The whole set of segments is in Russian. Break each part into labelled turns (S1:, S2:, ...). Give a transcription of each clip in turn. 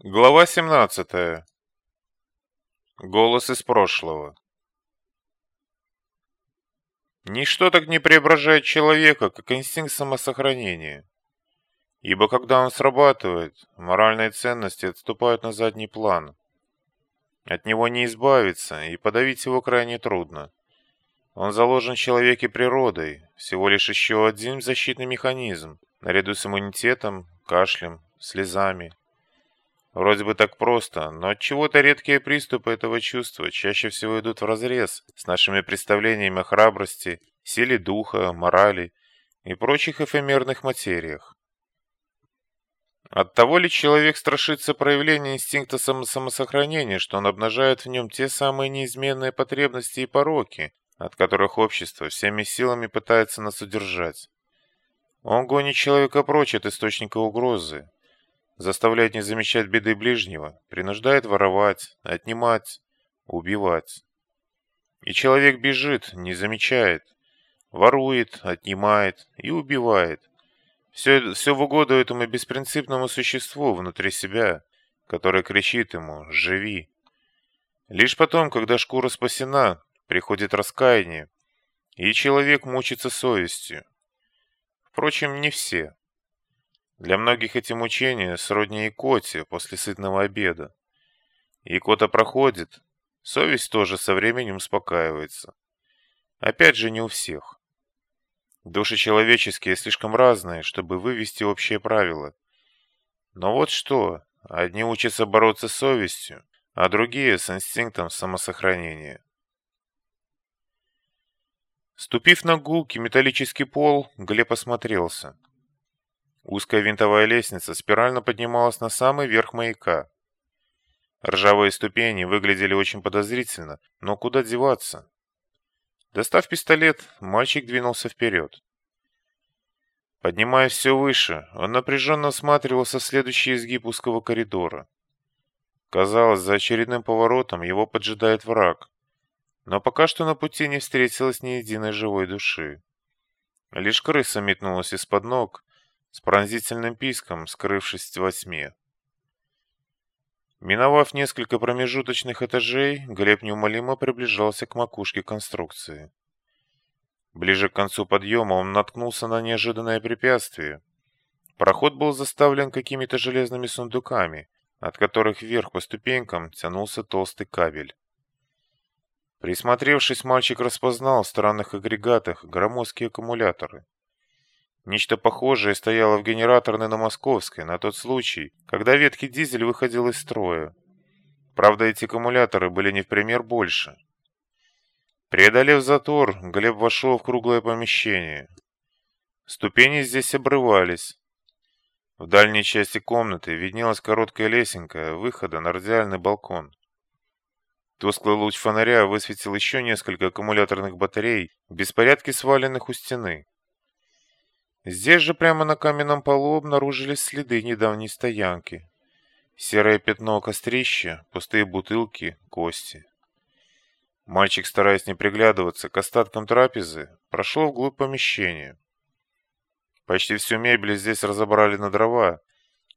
S1: Глава 17. Голос из прошлого. Ничто так не преображает человека, как инстинкт самосохранения. Ибо когда он срабатывает, моральные ценности отступают на задний план. От него не избавиться, и подавить его крайне трудно. Он заложен человеке природой, всего лишь еще один защитный механизм, наряду с иммунитетом, кашлем, слезами, Вроде бы так просто, но от чего-то редкие приступы этого чувства чаще всего идут вразрез с нашими представлениями о храбрости, силе духа, морали и прочих эфемерных материях. От того ли человек страшится проявления инстинкта самосохранения, что он обнажает в нем те самые неизменные потребности и пороки, от которых общество всеми силами пытается нас удержать? Он гонит человека прочь от источника угрозы, заставляет не замечать беды ближнего, принуждает воровать, отнимать, убивать. И человек бежит, не замечает, ворует, отнимает и убивает. Все, все в угоду этому беспринципному существу внутри себя, которое кричит ему «Живи!». Лишь потом, когда шкура спасена, приходит раскаяние, и человек мучится совестью. Впрочем, не все. Для многих эти мучения сродни икоте после сытного обеда. Икота проходит, совесть тоже со временем успокаивается. Опять же, не у всех. Души человеческие слишком разные, чтобы вывести общее правило. Но вот что, одни учатся бороться с совестью, а другие с инстинктом самосохранения. Ступив на гулкий металлический пол, Глеб осмотрелся. Узкая винтовая лестница спирально поднималась на самый верх маяка. Ржавые ступени выглядели очень подозрительно, но куда деваться? Достав пистолет, мальчик двинулся вперед. Поднимаясь все выше, он напряженно осматривался следующий изгиб узкого коридора. Казалось, за очередным поворотом его поджидает враг, но пока что на пути не встретилось ни единой живой души. Лишь крыса метнулась из-под ног, с пронзительным писком, скрывшись во тьме. Миновав несколько промежуточных этажей, Глеб неумолимо приближался к макушке конструкции. Ближе к концу подъема он наткнулся на неожиданное препятствие. Проход был заставлен какими-то железными сундуками, от которых вверх по ступенькам тянулся толстый кабель. Присмотревшись, мальчик распознал в странных агрегатах громоздкие аккумуляторы. Нечто похожее стояло в генераторной на Московской на тот случай, когда ветхий дизель выходил из строя. Правда, эти аккумуляторы были не в пример больше. Преодолев затор, Глеб вошел в круглое помещение. Ступени здесь обрывались. В дальней части комнаты виднелась короткая лесенка выхода на радиальный балкон. Тусклый луч фонаря высветил еще несколько аккумуляторных батарей в беспорядке сваленных у стены. Здесь же прямо на каменном полу обнаружились следы недавней стоянки. Серое пятно кострища, пустые бутылки, кости. Мальчик, стараясь не приглядываться к остаткам трапезы, прошел вглубь помещения. Почти всю мебель здесь разобрали на дрова.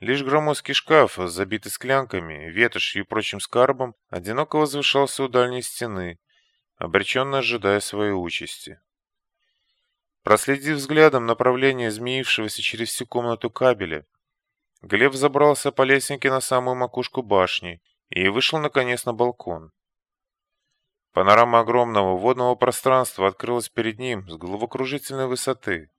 S1: Лишь громоздкий шкаф, забитый склянками, ветошью и прочим скарбом, одиноко возвышался у дальней стены, обреченно ожидая своей участи. Проследив взглядом направление змеившегося через всю комнату кабеля, Глеб забрался по лесенке на самую макушку башни и вышел наконец на балкон. Панорама огромного водного пространства открылась перед ним с головокружительной высоты.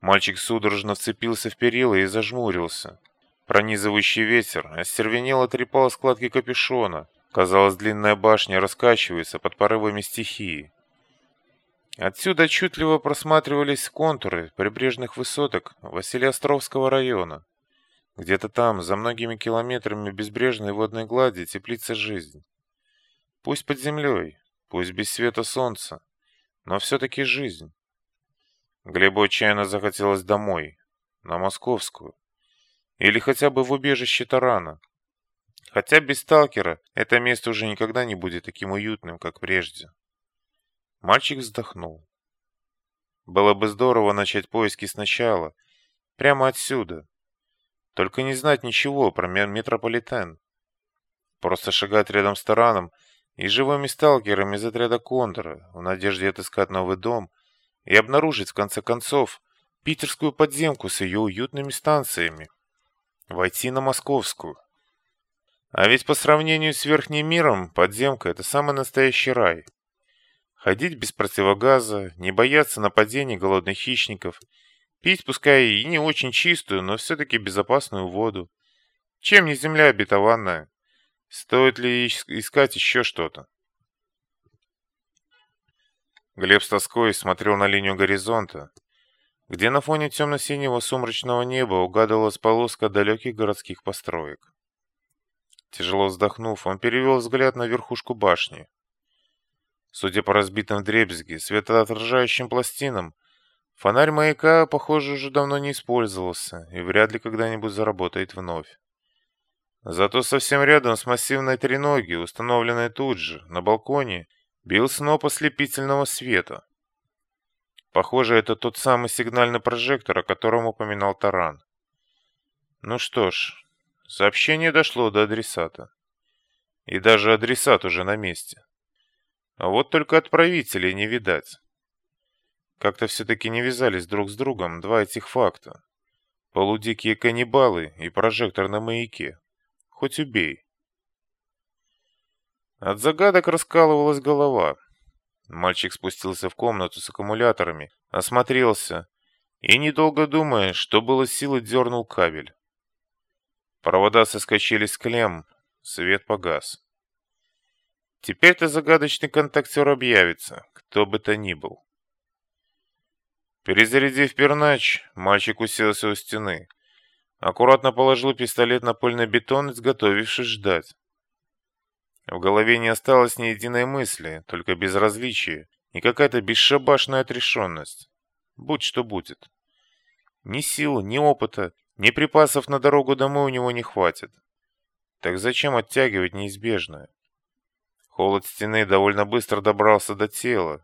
S1: Мальчик судорожно вцепился в перила и зажмурился. Пронизывающий ветер остервенело трепал складки капюшона. Казалось, длинная башня раскачивается под порывами стихии. Отсюда отчетливо просматривались контуры прибрежных высоток Василиостровского района. Где-то там, за многими километрами безбрежной водной глади, теплится жизнь. Пусть под землей, пусть без света солнца, но все-таки жизнь. Глебу отчаянно захотелось домой, на Московскую, или хотя бы в убежище Тарана. Хотя без сталкера это место уже никогда не будет таким уютным, как прежде. Мальчик вздохнул. Было бы здорово начать поиски сначала, прямо отсюда. Только не знать ничего про метрополитен. Просто шагать рядом с тараном и живыми сталкерами из отряда Кондора в надежде отыскать новый дом и обнаружить, в конце концов, питерскую подземку с ее уютными станциями. Войти на московскую. А ведь по сравнению с верхним миром, подземка — это самый настоящий рай. Ходить без противогаза, не бояться нападений голодных хищников, пить пускай и не очень чистую, но все-таки безопасную воду. Чем не земля обетованная? Стоит ли искать еще что-то? Глеб с тоской смотрел на линию горизонта, где на фоне темно-синего сумрачного неба угадывалась полоска далеких городских построек. Тяжело вздохнув, он перевел взгляд на верхушку башни. Судя по разбитым дребезги, светоотражающим пластинам, фонарь маяка, похоже, уже давно не использовался и вряд ли когда-нибудь заработает вновь. Зато совсем рядом с массивной треноги, установленной тут же, на балконе, бил сноп ослепительного света. Похоже, это тот самый сигнальный прожектор, о котором упоминал Таран. Ну что ж, сообщение дошло до адресата. И даже адресат уже на месте. А вот только отправителей не видать. Как-то все-таки не вязались друг с другом два этих факта. Полудикие каннибалы и прожектор на маяке. Хоть убей. От загадок раскалывалась голова. Мальчик спустился в комнату с аккумуляторами, осмотрелся и, недолго думая, что было силы, дернул кабель. Провода соскочили с клем, свет погас. Теперь-то загадочный контактер объявится, кто бы то ни был. Перезарядив пернач, мальчик уселся у стены. Аккуратно положил пистолет на пыльный бетон, изготовившись ждать. В голове не осталось ни единой мысли, только безразличие и какая-то бесшабашная отрешенность. Будь что будет. Ни сил, ни опыта, ни припасов на дорогу домой у него не хватит. Так зачем оттягивать неизбежное? Холод стены довольно быстро добрался до тела.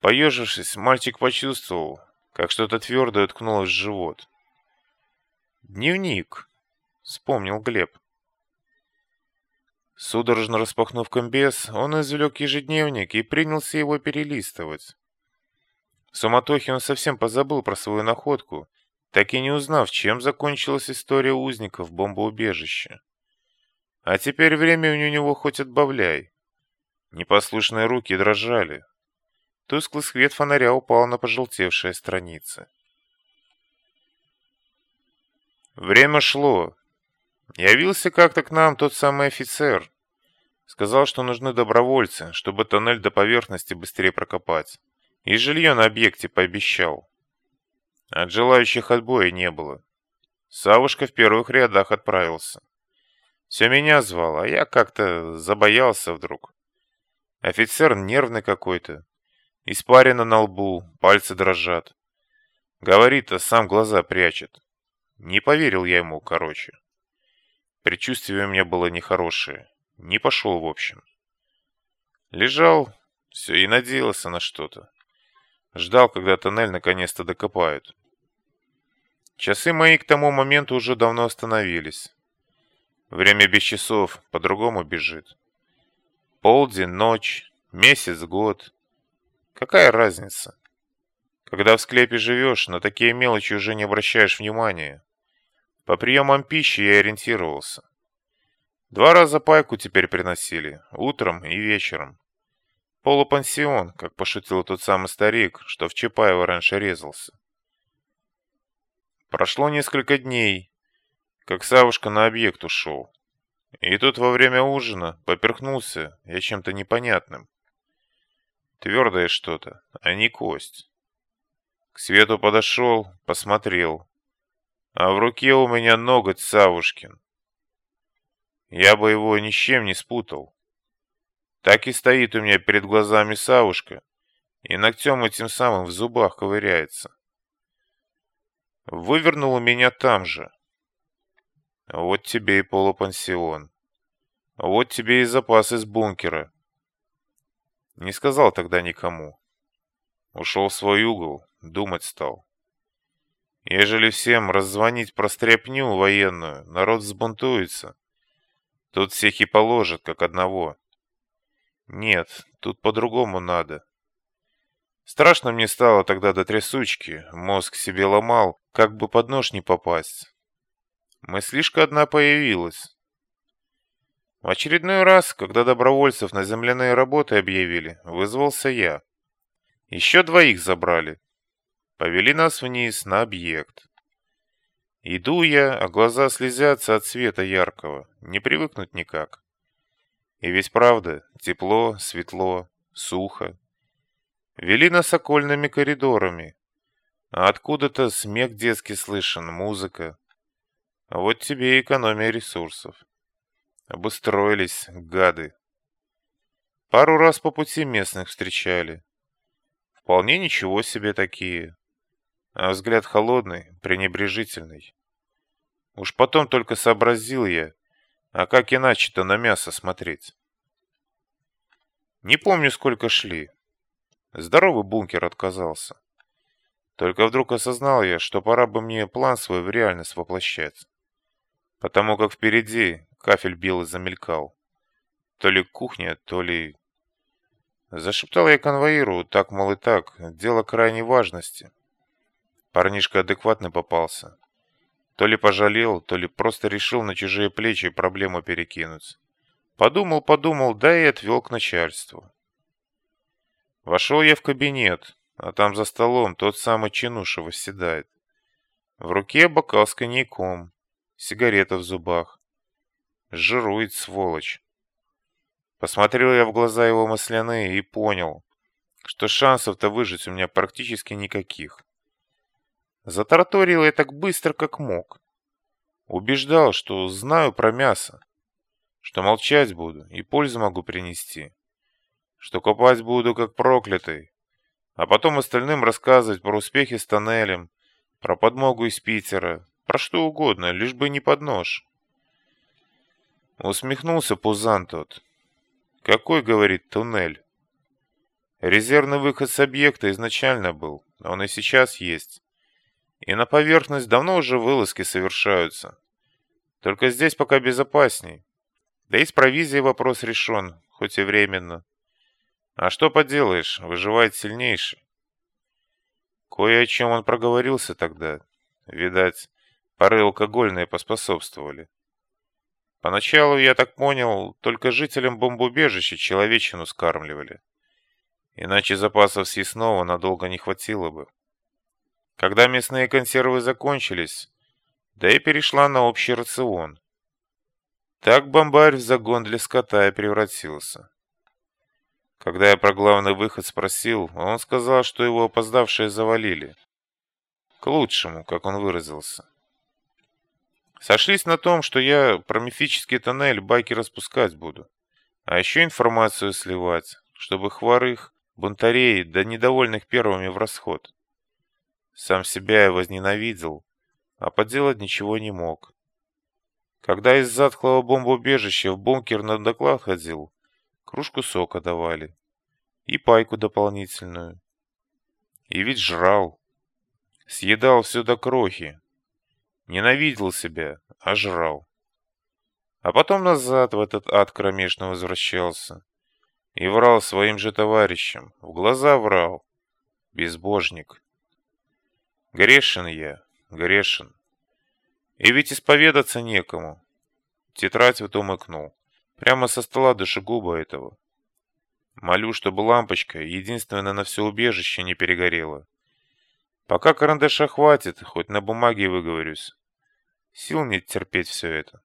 S1: Поежившись, мальчик почувствовал, как что-то твердое уткнулось в живот. «Дневник», — вспомнил Глеб. Судорожно распахнув комбез, он извлек ежедневник и принялся его перелистывать. В суматохе он совсем позабыл про свою находку, так и не узнав, чем закончилась история узников в бомбоубежище. А теперь времени у него хоть отбавляй. Непослушные руки дрожали. Тусклый свет фонаря упал на пожелтевшие страницы. Время шло. Явился как-то к нам тот самый офицер. Сказал, что нужны добровольцы, чтобы тоннель до поверхности быстрее прокопать. И жилье на объекте пообещал. От желающих отбоя не было. Савушка в первых рядах отправился. Все меня звал, а я как-то забоялся вдруг. Офицер нервный какой-то. Испарина на лбу, пальцы дрожат. Говорит, а сам глаза прячет. Не поверил я ему, короче. Предчувствие у меня было нехорошее. Не пошел, в общем. Лежал, все, и надеялся на что-то. Ждал, когда тоннель наконец-то докопают. Часы мои к тому моменту уже давно остановились. Время без часов по-другому бежит. Полдень, ночь, месяц, год. Какая разница? Когда в склепе живешь, на такие мелочи уже не обращаешь внимания. По приемам пищи я ориентировался. Два раза пайку теперь приносили, утром и вечером. Полупансион, как пошутил тот самый старик, что в Чапаево раньше резался. Прошло несколько дней, как Савушка на объект ушел. И тут во время ужина поперхнулся я чем-то непонятным. Твердое что-то, а не кость. К свету подошел, посмотрел. А в руке у меня ноготь Савушкин. Я бы его ни с чем не спутал. Так и стоит у меня перед глазами Савушка, и ногтем этим самым в зубах ковыряется. Вывернул у меня там же. Вот тебе и полупансион. Вот тебе и запас из бункера. Не сказал тогда никому. Ушел в свой угол, думать стал. Ежели всем раззвонить про стряпню военную, народ взбунтуется. Тут всех и положат, как одного. Нет, тут по-другому надо. Страшно мне стало тогда до трясучки, мозг себе ломал, как бы под нож не попасть. Мыслишка одна появилась. В очередной раз, когда добровольцев на земляные работы объявили, вызвался я. Еще двоих забрали. Повели нас вниз на объект. Иду я, а глаза слезятся от света яркого. Не привыкнуть никак. И ведь правда, тепло, светло, сухо. Вели нас окольными коридорами. А откуда-то смех детский слышен, музыка. А вот тебе и экономия ресурсов. Обустроились, гады. Пару раз по пути местных встречали. Вполне ничего себе такие а взгляд холодный, пренебрежительный. Уж потом только сообразил я, а как иначе-то на мясо смотреть? Не помню, сколько шли. Здоровый бункер отказался. Только вдруг осознал я, что пора бы мне план свой в реальность воплощать. Потому как впереди кафель белый замелькал. То ли кухня, то ли... Зашептал я конвоиру, так, мол, и так, дело крайней важности. Парнишка адекватный попался. То ли пожалел, то ли просто решил на чужие плечи проблему перекинуть. Подумал, подумал, да и отвел к начальству. Вошел я в кабинет, а там за столом тот самый чинуша восседает. В руке бокал с коньяком, сигарета в зубах. Жирует, сволочь. Посмотрел я в глаза его масляные и понял, что шансов-то выжить у меня практически никаких. Затараторил я так быстро, как мог. Убеждал, что знаю про мясо, что молчать буду и пользу могу принести, что копать буду как проклятый, а потом остальным рассказывать про успехи с тоннелем, про подмогу из Питера, про что угодно, лишь бы не под нож. Усмехнулся Пузан тот. Какой, говорит, туннель? Резервный выход с объекта изначально был, он и сейчас есть. И на поверхность давно уже вылазки совершаются. Только здесь пока безопасней. Да и с провизией вопрос решен, хоть и временно. А что поделаешь, выживает сильнейший. Кое о чем он проговорился тогда. Видать, пары алкогольные поспособствовали. Поначалу, я так понял, только жителям бомбоубежища человечину скармливали. Иначе запасов съестного надолго не хватило бы. Когда мясные консервы закончились, да и перешла на общий рацион. Так бомбарь в загон для скота и превратился. Когда я про главный выход спросил, он сказал, что его опоздавшие завалили. К лучшему, как он выразился. Сошлись на том, что я про мифический тоннель байки распускать буду. А еще информацию сливать, чтобы хворых, бунтарей да недовольных первыми в расход. Сам себя я возненавидел, а поделать ничего не мог. Когда из затхлого бомбоубежища в бункер на доклад ходил, кружку сока давали. И пайку дополнительную. И ведь жрал. Съедал все до крохи. Ненавидел себя, а жрал. А потом назад в этот ад кромешно возвращался. И врал своим же товарищам. В глаза врал. Безбожник. Грешен я, грешен. И ведь исповедаться некому. Тетрадь вот умыкнул. Прямо со стола душегуба этого. Молю, чтобы лампочка, единственная на все убежище, не перегорела. Пока карандаша хватит, хоть на бумаге выговорюсь. Сил нет терпеть все это.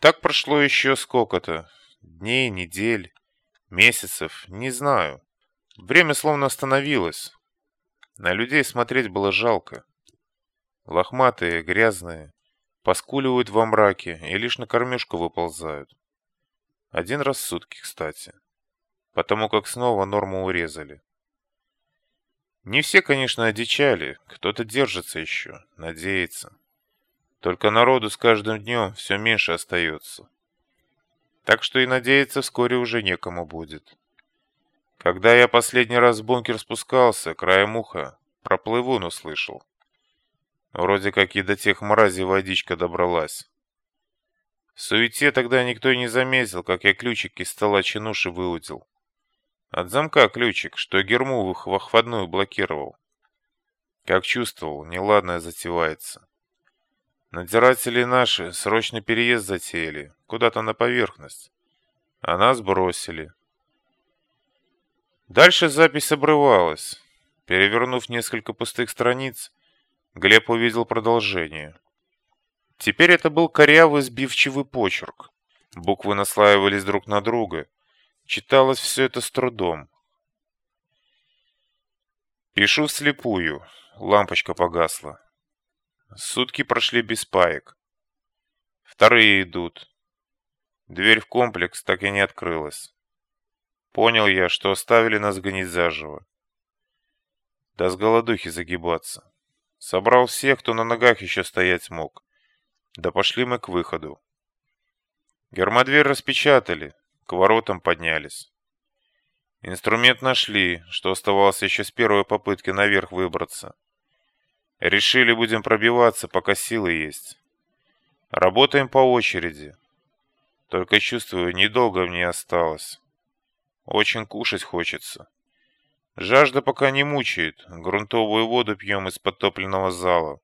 S1: Так прошло еще сколько-то. Дней, недель, месяцев, не знаю. Время словно остановилось. На людей смотреть было жалко. Лохматые, грязные, поскуливают во мраке и лишь на кормежку выползают. Один раз в сутки, кстати. Потому как снова норму урезали. Не все, конечно, одичали, кто-то держится еще, надеется. Только народу с каждым днем все меньше остается. Так что и надеяться вскоре уже некому будет. Когда я последний раз в бункер спускался, краем уха, Про плывун услышал. Вроде как и до тех мразей водичка добралась. В суете тогда никто не заметил, как я ключик из стола чинуши выудил. От замка ключик, что герму в входную блокировал. Как чувствовал, неладное затевается. Надзиратели наши срочно переезд затеяли, куда-то на поверхность. А нас бросили. Дальше запись обрывалась. Перевернув несколько пустых страниц, Глеб увидел продолжение. Теперь это был корявый сбивчивый почерк. Буквы наслаивались друг на друга. Читалось все это с трудом. Пишу вслепую. Лампочка погасла. Сутки прошли без паек. Вторые идут. Дверь в комплекс так и не открылась. Понял я, что оставили нас гнить заживо. Да с голодухи загибаться. Собрал всех, кто на ногах еще стоять мог. Да пошли мы к выходу. Гермодверь распечатали, к воротам поднялись. Инструмент нашли, что оставалось еще с первой попытки наверх выбраться. Решили, будем пробиваться, пока силы есть. Работаем по очереди. Только чувствую, недолго мне осталось. Очень кушать хочется. Жажда пока не мучает. Грунтовую воду пьем из подтопленного зала.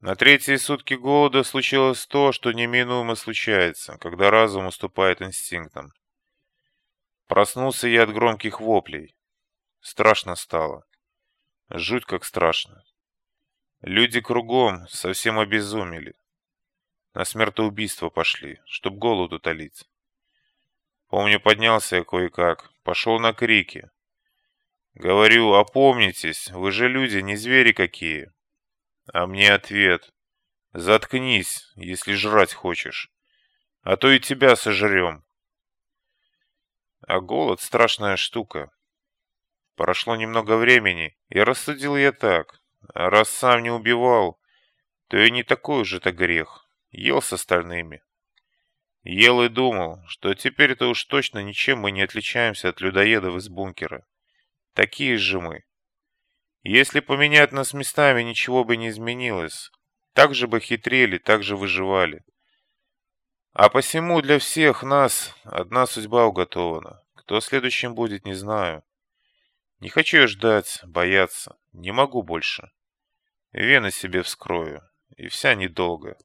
S1: На третьи сутки голода случилось то, что неминуемо случается, когда разум уступает инстинктам. Проснулся я от громких воплей. Страшно стало. Жуть как страшно. Люди кругом совсем обезумели. На смертоубийство пошли, чтоб голод утолить. Помню, поднялся я кое-как, пошел на крики. Говорю, опомнитесь, вы же люди, не звери какие. А мне ответ. Заткнись, если жрать хочешь. А то и тебя сожрем. А голод — страшная штука. Прошло немного времени, и рассудил я так. Раз сам не убивал, то и не такой уж это грех. Ел с остальными. Ел и думал, что теперь-то уж точно ничем мы не отличаемся от людоедов из бункера. Такие же мы. Если поменять нас местами, ничего бы не изменилось. Так же бы хитрели, так же выживали. А посему для всех нас одна судьба уготована. Кто следующим будет, не знаю. Не хочу я ждать, бояться. Не могу больше. Вены себе вскрою. И вся недолго.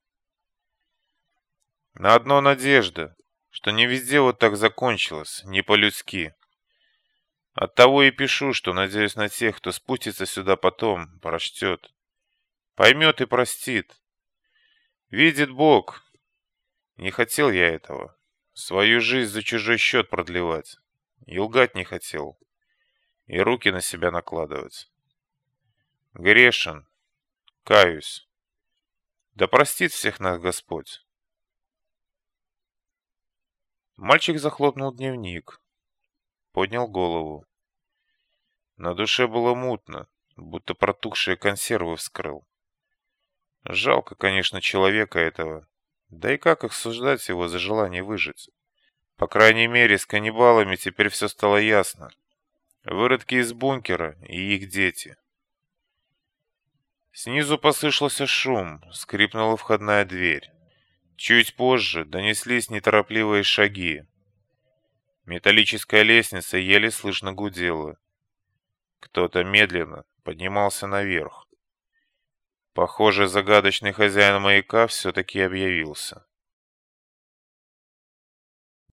S1: На одно надежда, что не везде вот так закончилось, не по-людски. Оттого и пишу, что надеюсь на тех, кто спустится сюда потом, прочтет. Поймет и простит. Видит Бог. Не хотел я этого. Свою жизнь за чужой счет продлевать. И лгать не хотел и руки на себя накладывать. Грешен, каюсь. Да простит всех нас Господь. Мальчик захлопнул дневник, поднял голову. На душе было мутно, будто протухшие консервы вскрыл. Жалко, конечно, человека этого. Да и как их суждать его за желание выжить? По крайней мере, с каннибалами теперь все стало ясно. Выродки из бункера и их дети. Снизу послышался шум, скрипнула входная дверь. Чуть позже донеслись неторопливые шаги. Металлическая лестница еле слышно гудела. Кто-то медленно поднимался наверх. Похоже, загадочный хозяин маяка все-таки объявился.